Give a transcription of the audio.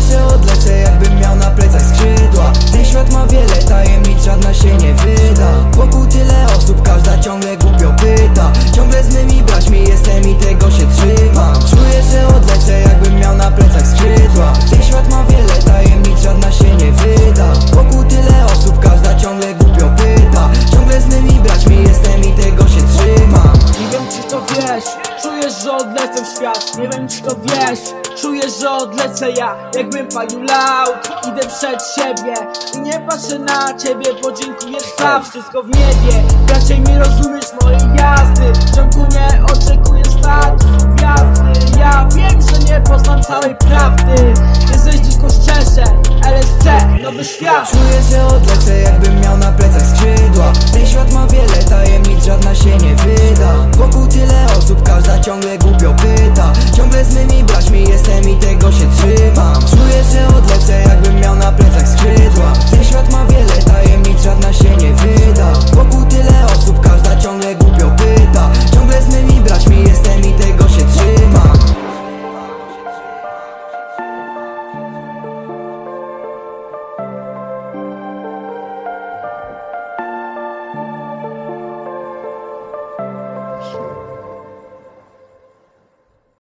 się odlecę jakbym miał na plecach skrzydła. Ten świat ma wiele tajemnic, żadna się nie wyda. Wokół tyle osób, każda ciągle głupio pyta. Ciągle z mymi braćmi jestem i tego się trzymam. Czuję, że odlecę jakbym miał na plecach skrzydła. Ten świat ma wiele tajemnic, żadna się nie wyda. Wokół tyle osób, każda ciągle głupio pyta. Ciągle z mymi braćmi jestem i tego się trzymam. Nie wiem czy to wiesz, czujesz, że odlecę w świat. Nie wiem czy to wiesz że ja jakbym palił laut. Idę przed siebie i nie patrzę na ciebie Podziękuję za wszystko w niebie. Raczej mi rozumiesz mojej jazdy W ciągu nie oczekuję statu gwiazdy. Ja wiem, że nie poznam całej prawdy. Jesteś tylko szczerze LSC, nowy świat. Czuję, że odlecę jakbym miał na plecach ciągle głupio pyta. Ciągle z mymi braćmi jestem i tego się trzymam